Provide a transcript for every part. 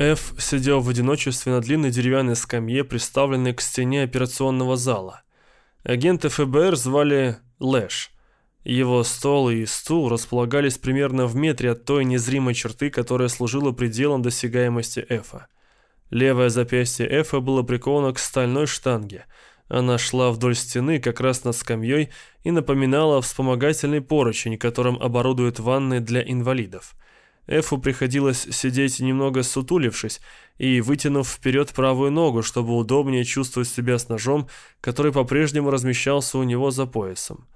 Ф сидел в одиночестве на длинной деревянной скамье, приставленной к стене операционного зала. Агента ФБР звали Лэш. Его стол и стул располагались примерно в метре от той незримой черты, которая служила пределом досягаемости Эфа. Левое запястье Эфа было приковано к стальной штанге. Она шла вдоль стены как раз над скамьей и напоминала вспомогательный поручень, которым оборудуют ванны для инвалидов. Эфу приходилось сидеть немного сутулившись и вытянув вперед правую ногу, чтобы удобнее чувствовать себя с ножом, который по-прежнему размещался у него за поясом.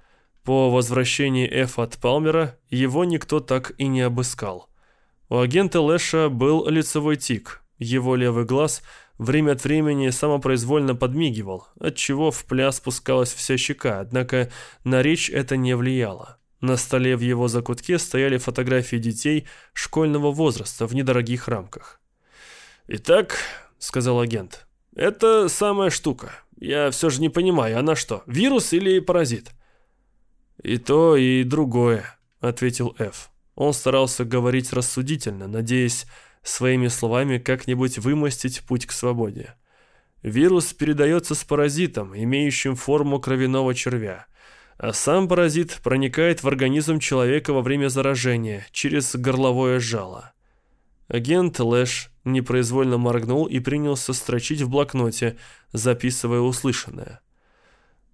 По возвращении Эф от Палмера его никто так и не обыскал. У агента Лэша был лицевой тик. Его левый глаз время от времени самопроизвольно подмигивал, отчего в пляс спускалась вся щека, однако на речь это не влияло. На столе в его закутке стояли фотографии детей школьного возраста в недорогих рамках. «Итак», — сказал агент, — «это самая штука. Я все же не понимаю, она что, вирус или паразит?» «И то, и другое», — ответил Ф. Он старался говорить рассудительно, надеясь своими словами как-нибудь вымостить путь к свободе. Вирус передается с паразитом, имеющим форму кровяного червя, а сам паразит проникает в организм человека во время заражения через горловое жало. Агент Лэш непроизвольно моргнул и принялся строчить в блокноте, записывая услышанное.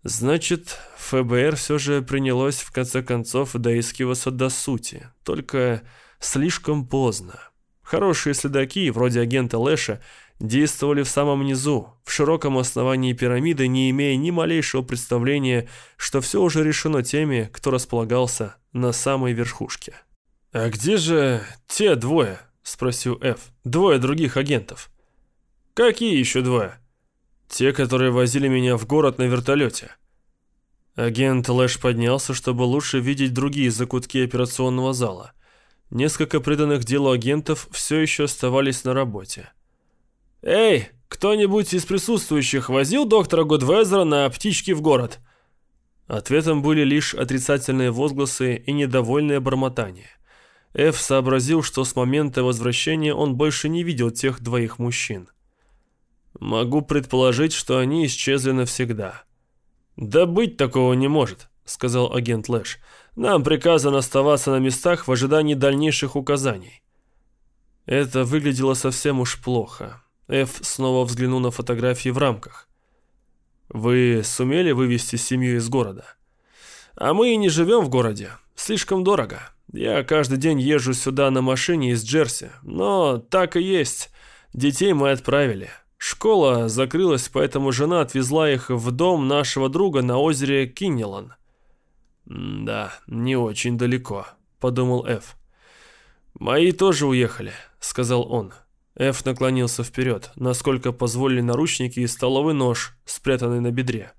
Значит, ФБР все же принялось в конце концов доискиваться до сути, только слишком поздно. Хорошие следаки, вроде агента Лэша, действовали в самом низу, в широком основании пирамиды, не имея ни малейшего представления, что все уже решено теми, кто располагался на самой верхушке. «А где же те двое?» – спросил Ф. «Двое других агентов». «Какие еще двое?» Те, которые возили меня в город на вертолете. Агент Лэш поднялся, чтобы лучше видеть другие закутки операционного зала. Несколько преданных делу агентов все еще оставались на работе. «Эй, кто-нибудь из присутствующих возил доктора Гудвезера на птички в город?» Ответом были лишь отрицательные возгласы и недовольное бормотание. Эф сообразил, что с момента возвращения он больше не видел тех двоих мужчин. Могу предположить, что они исчезли навсегда. Да быть такого не может, сказал агент Лэш. Нам приказано оставаться на местах в ожидании дальнейших указаний. Это выглядело совсем уж плохо. Эф снова взглянул на фотографии в рамках. Вы сумели вывести семью из города? А мы и не живем в городе. Слишком дорого. Я каждый день езжу сюда на машине из Джерси. Но так и есть. Детей мы отправили. Школа закрылась, поэтому жена отвезла их в дом нашего друга на озере Киннелан. «Да, не очень далеко», — подумал Эф. «Мои тоже уехали», — сказал он. Эф наклонился вперед, насколько позволили наручники и столовый нож, спрятанный на бедре.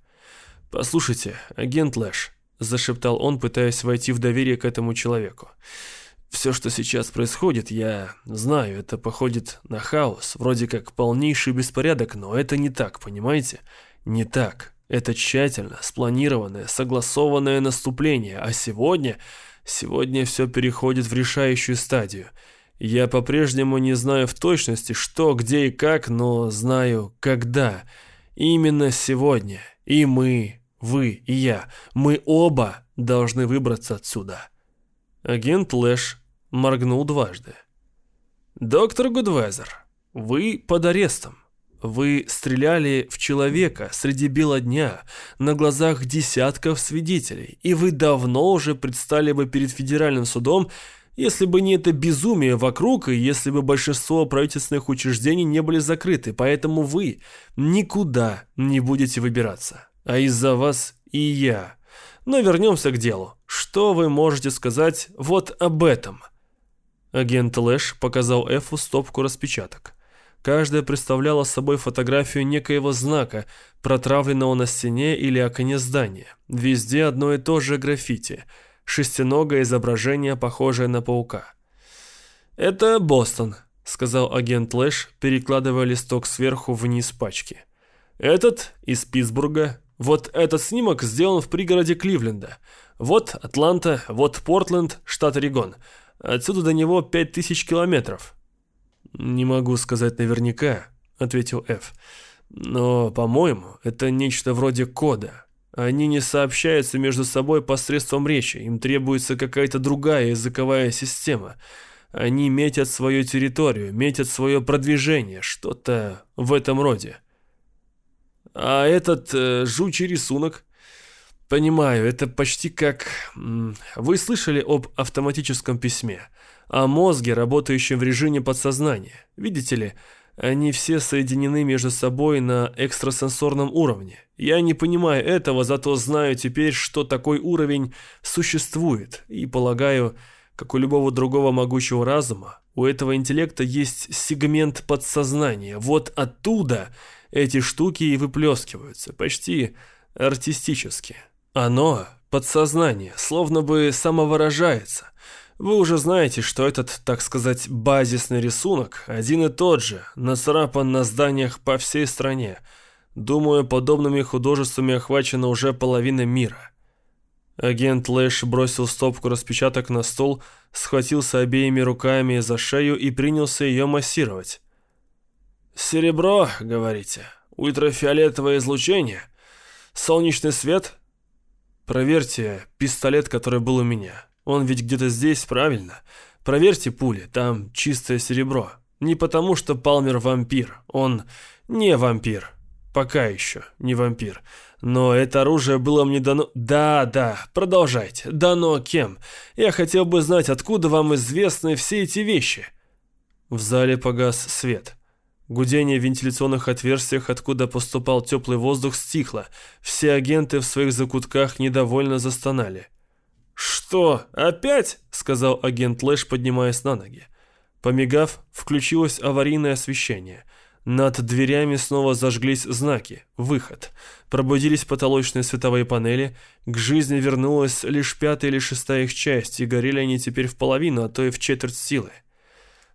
«Послушайте, агент Лэш», — зашептал он, пытаясь войти в доверие к этому человеку. Все, что сейчас происходит, я знаю, это походит на хаос, вроде как полнейший беспорядок, но это не так, понимаете? Не так. Это тщательно, спланированное, согласованное наступление, а сегодня... Сегодня все переходит в решающую стадию. Я по-прежнему не знаю в точности, что, где и как, но знаю, когда. Именно сегодня. И мы, вы и я, мы оба должны выбраться отсюда. Агент Лэш моргнул дважды. «Доктор Гудвезер, вы под арестом. Вы стреляли в человека среди бела дня на глазах десятков свидетелей, и вы давно уже предстали бы перед федеральным судом, если бы не это безумие вокруг, и если бы большинство правительственных учреждений не были закрыты, поэтому вы никуда не будете выбираться. А из-за вас и я. Но вернемся к делу. Что вы можете сказать вот об этом?» Агент Лэш показал Эфу стопку распечаток. Каждая представляла собой фотографию некоего знака, протравленного на стене или окне здания. Везде одно и то же граффити. Шестиногое изображение, похожее на паука. «Это Бостон», — сказал агент Лэш, перекладывая листок сверху вниз пачки. «Этот из Питтсбурга. Вот этот снимок сделан в пригороде Кливленда. Вот Атланта, вот Портленд, штат Орегон. Отсюда до него пять тысяч километров». «Не могу сказать наверняка», — ответил Ф. «Но, по-моему, это нечто вроде кода. Они не сообщаются между собой посредством речи, им требуется какая-то другая языковая система. Они метят свою территорию, метят свое продвижение, что-то в этом роде». «А этот э, жучий рисунок?» «Понимаю, это почти как... Вы слышали об автоматическом письме, о мозге, работающем в режиме подсознания. Видите ли, они все соединены между собой на экстрасенсорном уровне. Я не понимаю этого, зато знаю теперь, что такой уровень существует, и полагаю, как у любого другого могучего разума, у этого интеллекта есть сегмент подсознания. Вот оттуда эти штуки и выплескиваются, почти артистически. Оно, подсознание, словно бы самовыражается. Вы уже знаете, что этот, так сказать, базисный рисунок один и тот же, нацарапан на зданиях по всей стране. Думаю, подобными художествами охвачена уже половина мира. Агент Лэш бросил стопку распечаток на стол, схватился обеими руками за шею и принялся ее массировать. «Серебро, говорите? Ультрафиолетовое излучение? Солнечный свет?» Проверьте пистолет, который был у меня. Он ведь где-то здесь, правильно? Проверьте пули, там чистое серебро. Не потому, что Палмер вампир. Он не вампир. Пока еще не вампир. Но это оружие было мне дано... Да, да, продолжайте. Дано кем? Я хотел бы знать, откуда вам известны все эти вещи. В зале погас свет. Гудение в вентиляционных отверстиях, откуда поступал теплый воздух, стихло. Все агенты в своих закутках недовольно застонали. «Что, опять?» — сказал агент Лэш, поднимаясь на ноги. Помигав, включилось аварийное освещение. Над дверями снова зажглись знаки «Выход». Пробудились потолочные световые панели. К жизни вернулась лишь пятая или шестая их часть, и горели они теперь в половину, а то и в четверть силы.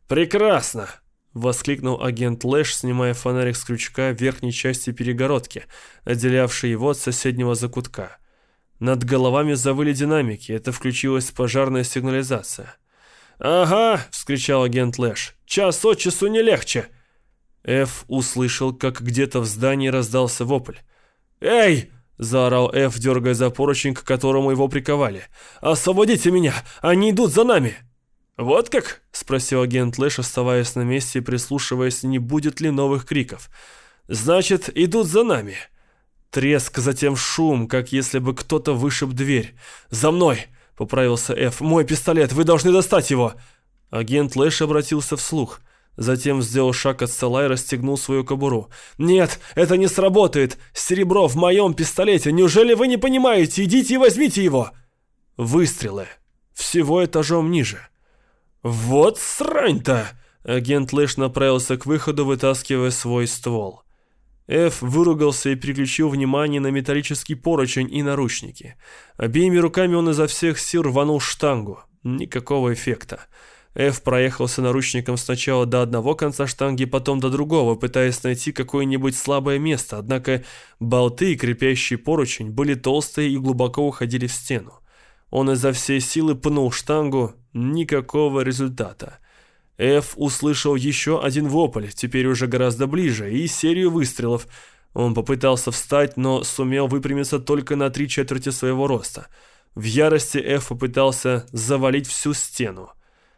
«Прекрасно!» Воскликнул агент Лэш, снимая фонарик с крючка верхней части перегородки, отделявшей его от соседнего закутка. Над головами завыли динамики, это включилась пожарная сигнализация. «Ага!» — вскричал агент Лэш. «Час от часу не легче!» Эф услышал, как где-то в здании раздался вопль. «Эй!» — заорал Эф, дергая за поручень, к которому его приковали. «Освободите меня! Они идут за нами!» «Вот как?» – спросил агент Лэш, оставаясь на месте и прислушиваясь, не будет ли новых криков. «Значит, идут за нами». Треск, затем шум, как если бы кто-то вышиб дверь. «За мной!» – поправился Эф. «Мой пистолет, вы должны достать его!» Агент Лэш обратился вслух. Затем сделал шаг от стола и расстегнул свою кобуру. «Нет, это не сработает! Серебро в моем пистолете! Неужели вы не понимаете? Идите и возьмите его!» Выстрелы. Всего этажом ниже. «Вот срань-то!» Агент Лэш направился к выходу, вытаскивая свой ствол. Эф выругался и переключил внимание на металлический поручень и наручники. Обеими руками он изо всех сил рванул штангу. Никакого эффекта. Эф проехался наручником сначала до одного конца штанги, потом до другого, пытаясь найти какое-нибудь слабое место, однако болты, крепящие поручень, были толстые и глубоко уходили в стену. Он изо всей силы пнул штангу, никакого результата. Эф услышал еще один вопль, теперь уже гораздо ближе, и серию выстрелов. Он попытался встать, но сумел выпрямиться только на три четверти своего роста. В ярости Эф попытался завалить всю стену.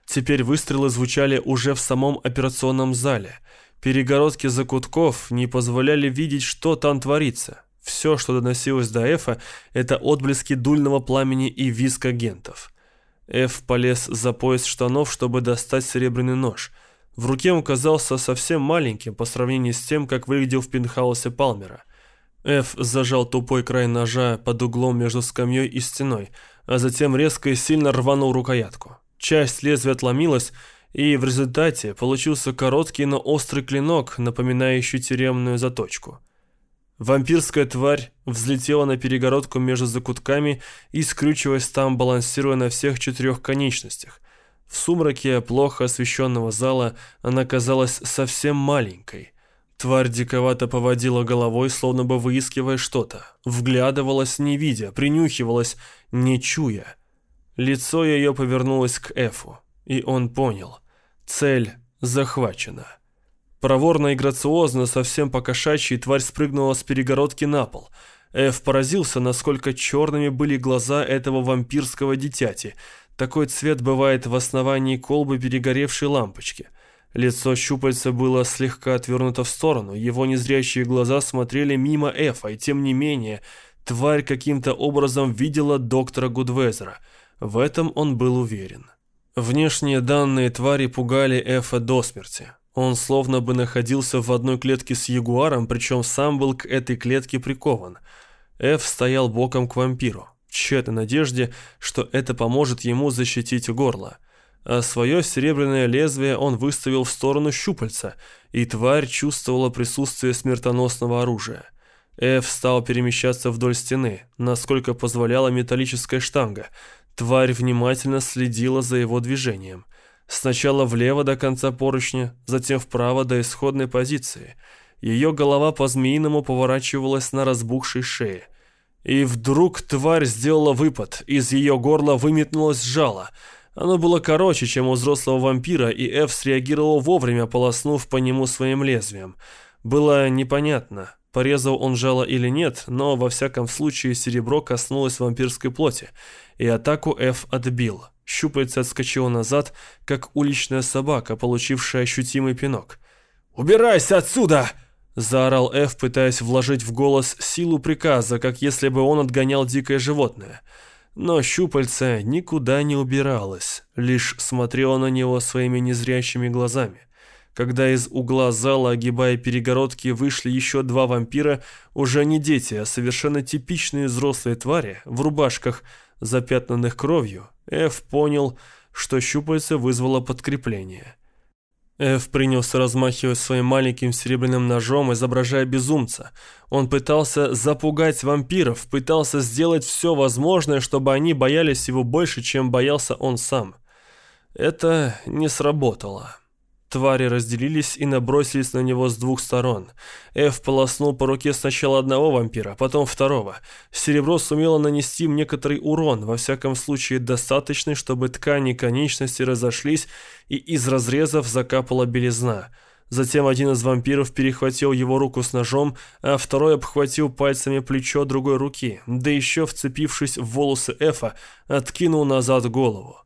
Теперь выстрелы звучали уже в самом операционном зале. Перегородки закутков не позволяли видеть, что там творится. Все, что доносилось до Эфа, это отблески дульного пламени и визг агентов. Эф полез за пояс штанов, чтобы достать серебряный нож. В руке он казался совсем маленьким по сравнению с тем, как выглядел в пентхаусе Палмера. Эф зажал тупой край ножа под углом между скамьей и стеной, а затем резко и сильно рванул рукоятку. Часть лезвия отломилась, и в результате получился короткий, но острый клинок, напоминающий тюремную заточку. Вампирская тварь взлетела на перегородку между закутками и скрючиваясь там, балансируя на всех четырех конечностях. В сумраке плохо освещенного зала она казалась совсем маленькой. Тварь диковато поводила головой, словно бы выискивая что-то. Вглядывалась, не видя, принюхивалась, не чуя. Лицо ее повернулось к Эфу, и он понял. Цель захвачена. Проворно и грациозно, совсем по-кошачьи, тварь спрыгнула с перегородки на пол. Эф поразился, насколько черными были глаза этого вампирского дитяти. Такой цвет бывает в основании колбы перегоревшей лампочки. Лицо щупальца было слегка отвернуто в сторону, его незрячие глаза смотрели мимо Эфа, и тем не менее, тварь каким-то образом видела доктора Гудвезера. В этом он был уверен. Внешние данные твари пугали Эфа до смерти. Он словно бы находился в одной клетке с ягуаром, причем сам был к этой клетке прикован. Эф стоял боком к вампиру, в тщетной надежде, что это поможет ему защитить горло. А свое серебряное лезвие он выставил в сторону щупальца, и тварь чувствовала присутствие смертоносного оружия. Эф стал перемещаться вдоль стены, насколько позволяла металлическая штанга. Тварь внимательно следила за его движением – Сначала влево до конца поручня, затем вправо до исходной позиции. Ее голова по-змеиному поворачивалась на разбухшей шее. И вдруг тварь сделала выпад, из ее горла выметнулось жало. Оно было короче, чем у взрослого вампира, и Эф среагировал вовремя, полоснув по нему своим лезвием. Было непонятно, порезал он жало или нет, но во всяком случае серебро коснулось вампирской плоти, и атаку Эф отбил. Щупальце отскочило назад, как уличная собака, получившая ощутимый пинок. «Убирайся отсюда!» – заорал Эф, пытаясь вложить в голос силу приказа, как если бы он отгонял дикое животное. Но щупальце никуда не убиралось, лишь смотрело на него своими незрящими глазами. Когда из угла зала, огибая перегородки, вышли еще два вампира, уже не дети, а совершенно типичные взрослые твари в рубашках, запятнанных кровью, Эф понял, что щупальце вызвало подкрепление. Эф принялся размахивать своим маленьким серебряным ножом, изображая безумца. Он пытался запугать вампиров, пытался сделать все возможное, чтобы они боялись его больше, чем боялся он сам. Это не сработало. Твари разделились и набросились на него с двух сторон. Эф полоснул по руке сначала одного вампира, потом второго. Серебро сумело нанести им некоторый урон, во всяком случае достаточный, чтобы ткани конечности разошлись и из разрезов закапала белизна. Затем один из вампиров перехватил его руку с ножом, а второй обхватил пальцами плечо другой руки, да еще, вцепившись в волосы Эфа, откинул назад голову.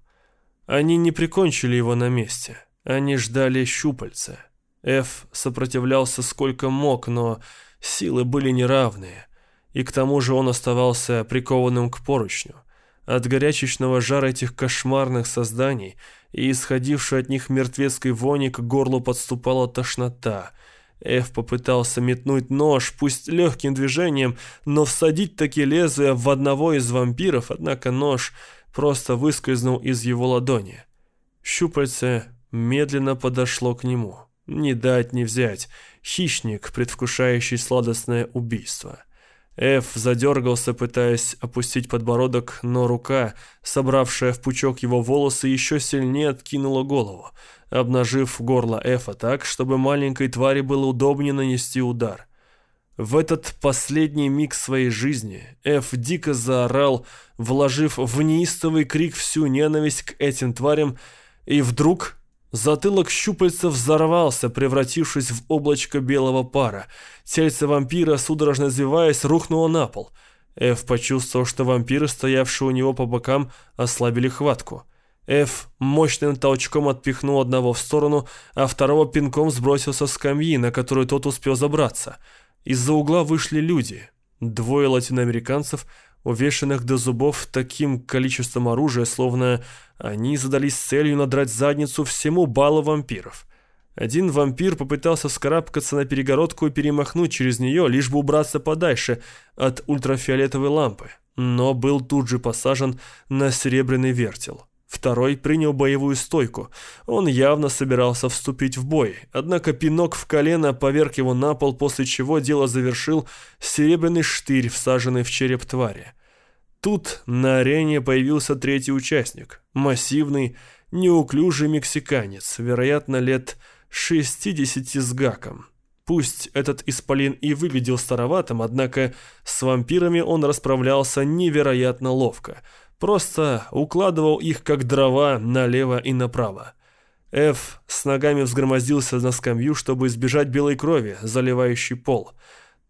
Они не прикончили его на месте. Они ждали щупальца. Эф сопротивлялся сколько мог, но силы были неравные. И к тому же он оставался прикованным к поручню. От горячечного жара этих кошмарных созданий и исходившей от них мертвецкой вони к горлу подступала тошнота. Эф попытался метнуть нож, пусть легким движением, но всадить таки лезвие в одного из вампиров, однако нож просто выскользнул из его ладони. Щупальце медленно подошло к нему. Не дать не взять. Хищник, предвкушающий сладостное убийство. Эф задергался, пытаясь опустить подбородок, но рука, собравшая в пучок его волосы, еще сильнее откинула голову, обнажив горло Эфа так, чтобы маленькой твари было удобнее нанести удар. В этот последний миг своей жизни Эф дико заорал, вложив в неистовый крик всю ненависть к этим тварям, и вдруг Затылок щупальца взорвался, превратившись в облачко белого пара. Тельце вампира, судорожно извиваясь, рухнуло на пол. Эф почувствовал, что вампиры, стоявшие у него по бокам, ослабили хватку. Эф мощным толчком отпихнул одного в сторону, а второго пинком сбросил со скамьи, на которую тот успел забраться. Из-за угла вышли люди. Двое латиноамериканцев, увешанных до зубов таким количеством оружия, словно они задались целью надрать задницу всему балу вампиров. Один вампир попытался вскарабкаться на перегородку и перемахнуть через нее, лишь бы убраться подальше от ультрафиолетовой лампы, но был тут же посажен на серебряный вертел. Второй принял боевую стойку. Он явно собирался вступить в бой, однако пинок в колено поверг его на пол, после чего дело завершил серебряный штырь, всаженный в череп твари. Тут на арене появился третий участник. Массивный, неуклюжий мексиканец, вероятно, лет 60 с гаком. Пусть этот исполин и выглядел староватым, однако с вампирами он расправлялся невероятно ловко. Просто укладывал их как дрова налево и направо. Эф с ногами взгромоздился на скамью, чтобы избежать белой крови, заливающей пол.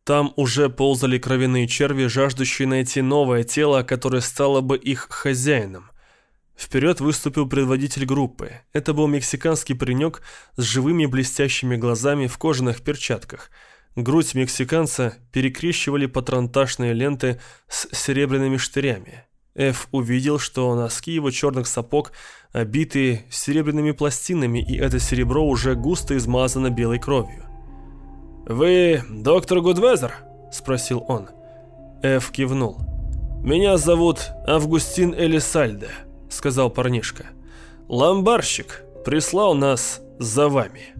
Там уже ползали кровяные черви, жаждущие найти новое тело, которое стало бы их хозяином. Вперед выступил предводитель группы. Это был мексиканский паренек с живыми блестящими глазами в кожаных перчатках. Грудь мексиканца перекрещивали патронташные ленты с серебряными штырями. Эф увидел, что носки его черных сапог обиты серебряными пластинами, и это серебро уже густо измазано белой кровью. «Вы доктор Гудвезер?» – спросил он. Эф кивнул. «Меня зовут Августин Элисальде», – сказал парнишка. «Ломбарщик прислал нас за вами».